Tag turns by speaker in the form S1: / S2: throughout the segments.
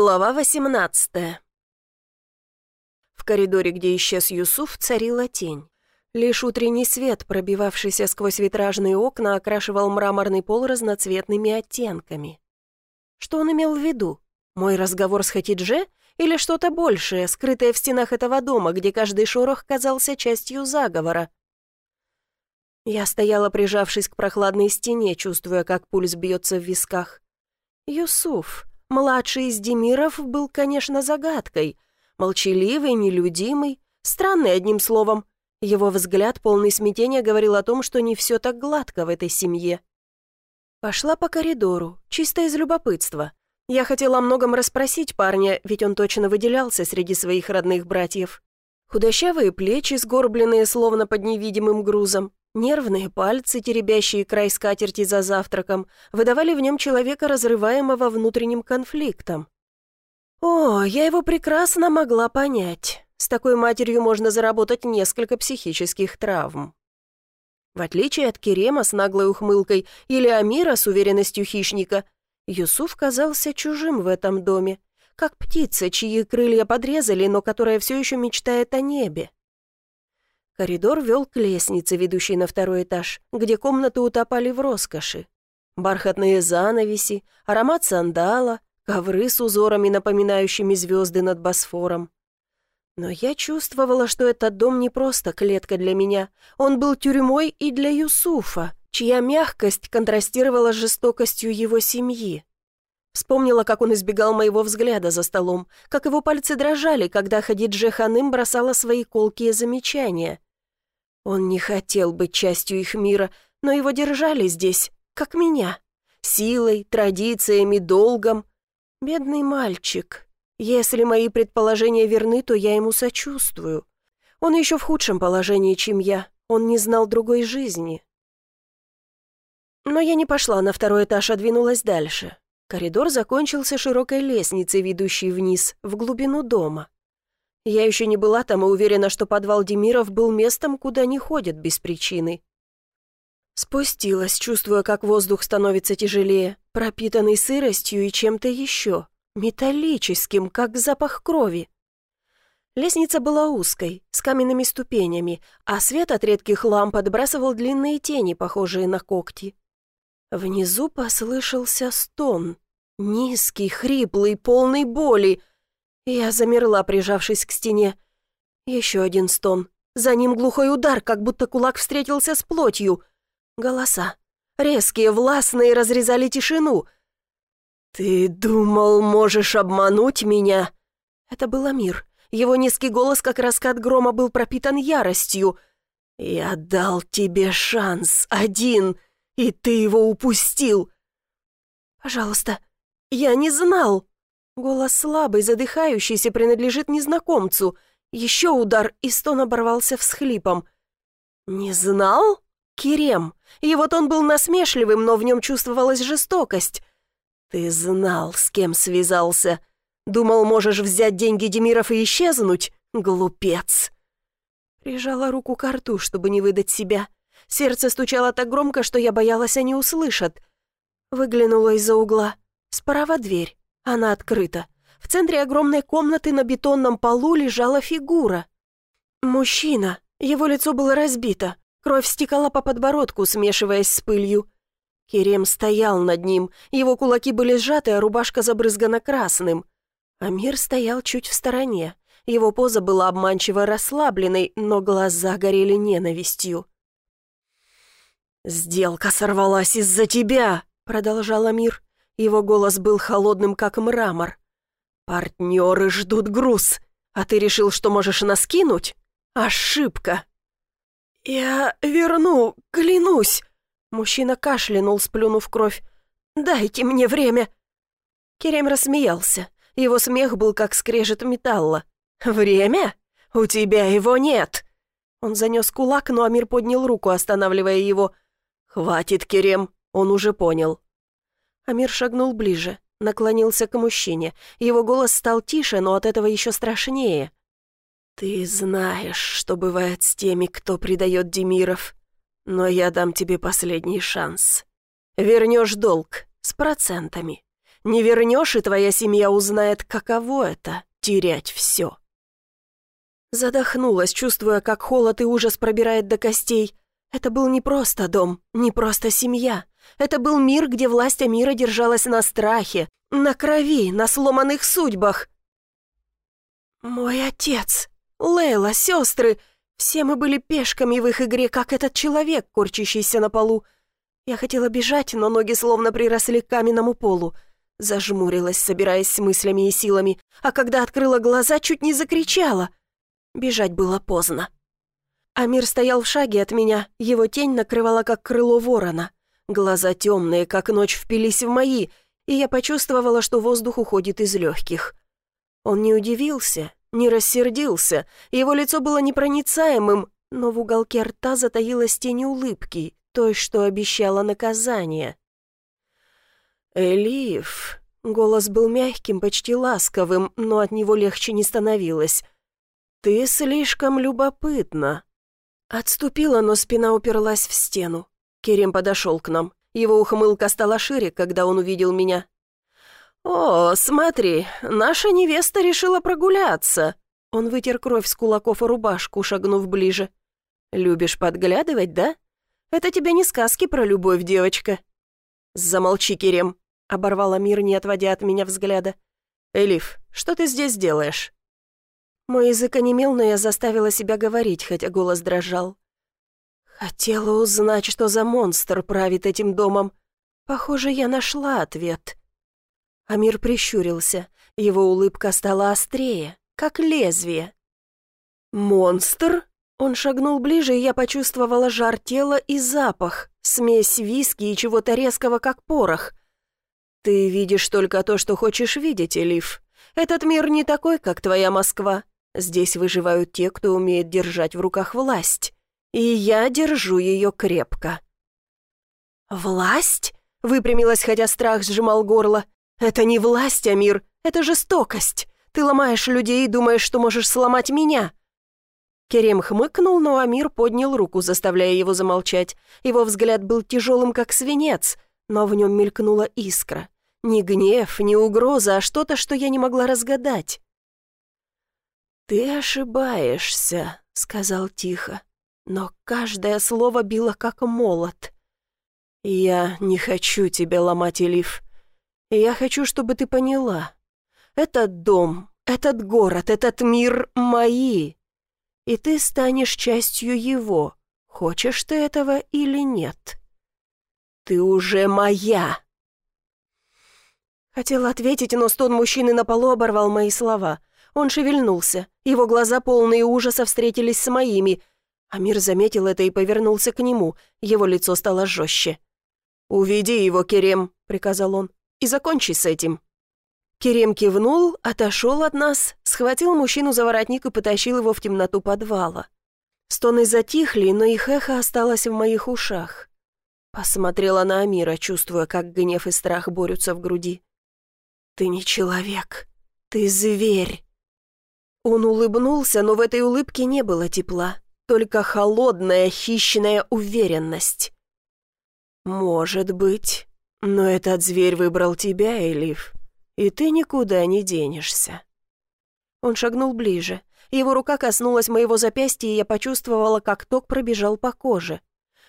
S1: Глава 18 В коридоре, где исчез Юсуф, царила тень. Лишь утренний свет, пробивавшийся сквозь витражные окна, окрашивал мраморный пол разноцветными оттенками. Что он имел в виду? Мой разговор с Хатидже или что-то большее, скрытое в стенах этого дома, где каждый шорох казался частью заговора? Я стояла, прижавшись к прохладной стене, чувствуя, как пульс бьется в висках. Юсуф. Младший из Демиров был, конечно, загадкой. Молчаливый, нелюдимый, странный, одним словом. Его взгляд, полный смятения, говорил о том, что не все так гладко в этой семье. Пошла по коридору, чисто из любопытства. Я хотела о многом расспросить парня, ведь он точно выделялся среди своих родных братьев. Худощавые плечи, сгорбленные словно под невидимым грузом, Нервные пальцы, теребящие край скатерти за завтраком, выдавали в нем человека, разрываемого внутренним конфликтом. О, я его прекрасно могла понять. С такой матерью можно заработать несколько психических травм. В отличие от Керема с наглой ухмылкой или Амира с уверенностью хищника, Юсуф казался чужим в этом доме, как птица, чьи крылья подрезали, но которая все еще мечтает о небе. Коридор вел к лестнице, ведущей на второй этаж, где комнаты утопали в роскоши. Бархатные занавеси, аромат сандала, ковры с узорами, напоминающими звезды над Босфором. Но я чувствовала, что этот дом не просто клетка для меня. Он был тюрьмой и для Юсуфа, чья мягкость контрастировала с жестокостью его семьи. Вспомнила, как он избегал моего взгляда за столом, как его пальцы дрожали, когда Хадидже Ханым бросала свои колкие замечания. Он не хотел быть частью их мира, но его держали здесь, как меня. Силой, традициями, долгом. Бедный мальчик. Если мои предположения верны, то я ему сочувствую. Он еще в худшем положении, чем я. Он не знал другой жизни. Но я не пошла на второй этаж, а двинулась дальше. Коридор закончился широкой лестницей, ведущей вниз, в глубину дома. Я еще не была там и уверена, что подвал Демиров был местом, куда не ходят без причины. Спустилась, чувствуя, как воздух становится тяжелее, пропитанный сыростью и чем-то еще, металлическим, как запах крови. Лестница была узкой, с каменными ступенями, а свет от редких ламп отбрасывал длинные тени, похожие на когти. Внизу послышался стон, низкий, хриплый, полный боли — я замерла, прижавшись к стене. Еще один стон. За ним глухой удар, как будто кулак встретился с плотью. Голоса. Резкие, властные, разрезали тишину. «Ты думал, можешь обмануть меня?» Это был Амир. Его низкий голос, как раскат грома, был пропитан яростью. «Я дал тебе шанс, один, и ты его упустил!» «Пожалуйста, я не знал!» Голос слабый, задыхающийся, принадлежит незнакомцу. Еще удар, и стон оборвался всхлипом. «Не знал? Керем. И вот он был насмешливым, но в нем чувствовалась жестокость. Ты знал, с кем связался. Думал, можешь взять деньги Демиров и исчезнуть? Глупец!» Прижала руку к рту, чтобы не выдать себя. Сердце стучало так громко, что я боялась, они услышат. Выглянула из-за угла. Справа дверь. Она открыта. В центре огромной комнаты на бетонном полу лежала фигура. Мужчина. Его лицо было разбито. Кровь стекала по подбородку, смешиваясь с пылью. Керем стоял над ним. Его кулаки были сжаты, а рубашка забрызгана красным. Амир стоял чуть в стороне. Его поза была обманчиво расслабленной, но глаза горели ненавистью. «Сделка сорвалась из-за тебя!» — продолжал Амир. Его голос был холодным, как мрамор. «Партнеры ждут груз, а ты решил, что можешь нас кинуть? Ошибка!» «Я верну, клянусь!» Мужчина кашлянул, сплюнув кровь. «Дайте мне время!» Керем рассмеялся. Его смех был как скрежет металла. «Время? У тебя его нет!» Он занес кулак, но Амир поднял руку, останавливая его. «Хватит, Керем!» Он уже понял. Амир шагнул ближе, наклонился к мужчине. Его голос стал тише, но от этого еще страшнее. «Ты знаешь, что бывает с теми, кто предает Демиров. Но я дам тебе последний шанс. Вернешь долг с процентами. Не вернешь, и твоя семья узнает, каково это — терять все. Задохнулась, чувствуя, как холод и ужас пробирает до костей. Это был не просто дом, не просто семья. Это был мир, где власть Амира держалась на страхе, на крови, на сломанных судьбах. «Мой отец, Лейла, сестры, все мы были пешками в их игре, как этот человек, корчащийся на полу. Я хотела бежать, но ноги словно приросли к каменному полу. Зажмурилась, собираясь с мыслями и силами, а когда открыла глаза, чуть не закричала. Бежать было поздно. Амир стоял в шаге от меня, его тень накрывала, как крыло ворона. Глаза темные, как ночь, впились в мои, и я почувствовала, что воздух уходит из легких. Он не удивился, не рассердился, его лицо было непроницаемым, но в уголке рта затаилась тень улыбки, той, что обещала наказание. «Элиф...» Голос был мягким, почти ласковым, но от него легче не становилось. «Ты слишком любопытна». Отступила, но спина уперлась в стену. Керем подошел к нам. Его ухмылка стала шире, когда он увидел меня. «О, смотри, наша невеста решила прогуляться». Он вытер кровь с кулаков и рубашку, шагнув ближе. «Любишь подглядывать, да? Это тебе не сказки про любовь, девочка». «Замолчи, Керем», — оборвал Амир, не отводя от меня взгляда. «Элиф, что ты здесь делаешь?» Мой язык онемел, но я заставила себя говорить, хотя голос дрожал. Хотела узнать, что за монстр правит этим домом. Похоже, я нашла ответ. Амир прищурился. Его улыбка стала острее, как лезвие. «Монстр?» Он шагнул ближе, и я почувствовала жар тела и запах, смесь виски и чего-то резкого, как порох. «Ты видишь только то, что хочешь видеть, Элиф. Этот мир не такой, как твоя Москва. Здесь выживают те, кто умеет держать в руках власть. И я держу ее крепко». «Власть?» — выпрямилась, хотя страх сжимал горло. «Это не власть, Амир, это жестокость. Ты ломаешь людей и думаешь, что можешь сломать меня». Керем хмыкнул, но Амир поднял руку, заставляя его замолчать. Его взгляд был тяжелым, как свинец, но в нем мелькнула искра. Не гнев, не угроза, а что-то, что я не могла разгадать. «Ты ошибаешься», — сказал тихо, но каждое слово било как молот. «Я не хочу тебя ломать, Элиф. Я хочу, чтобы ты поняла. Этот дом, этот город, этот мир мои. И ты станешь частью его, хочешь ты этого или нет. Ты уже моя. Хотела ответить, но стон мужчины на полу оборвал мои слова. Он шевельнулся. Его глаза, полные ужаса, встретились с моими. Амир заметил это и повернулся к нему. Его лицо стало жестче. «Уведи его, Керем», — приказал он и закончи с этим». Керем кивнул, отошел от нас, схватил мужчину за воротник и потащил его в темноту подвала. Стоны затихли, но их эхо осталось в моих ушах. Посмотрела на Амира, чувствуя, как гнев и страх борются в груди. «Ты не человек, ты зверь». Он улыбнулся, но в этой улыбке не было тепла, только холодная, хищная уверенность. «Может быть, но этот зверь выбрал тебя, Элиф, и ты никуда не денешься». Он шагнул ближе. Его рука коснулась моего запястья, и я почувствовала, как ток пробежал по коже.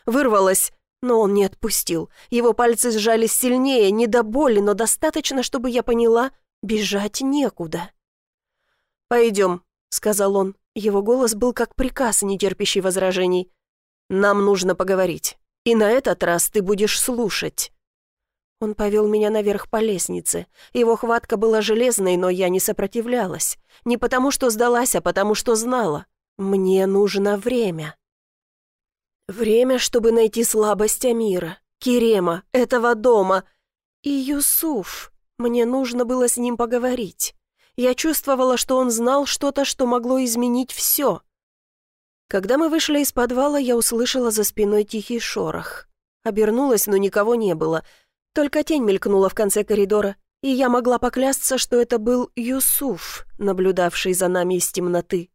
S1: Вырвалась, но он не отпустил. Его пальцы сжались сильнее, не до боли, но достаточно, чтобы я поняла, бежать некуда. «Пойдем», — сказал он. Его голос был как приказ, не терпящий возражений. «Нам нужно поговорить, и на этот раз ты будешь слушать». Он повел меня наверх по лестнице. Его хватка была железной, но я не сопротивлялась. Не потому, что сдалась, а потому, что знала. Мне нужно время. Время, чтобы найти слабость Амира, Керема, этого дома. И Юсуф. Мне нужно было с ним поговорить. Я чувствовала, что он знал что-то, что могло изменить все. Когда мы вышли из подвала, я услышала за спиной тихий шорох. Обернулась, но никого не было — только тень мелькнула в конце коридора, и я могла поклясться, что это был Юсуф, наблюдавший за нами из темноты.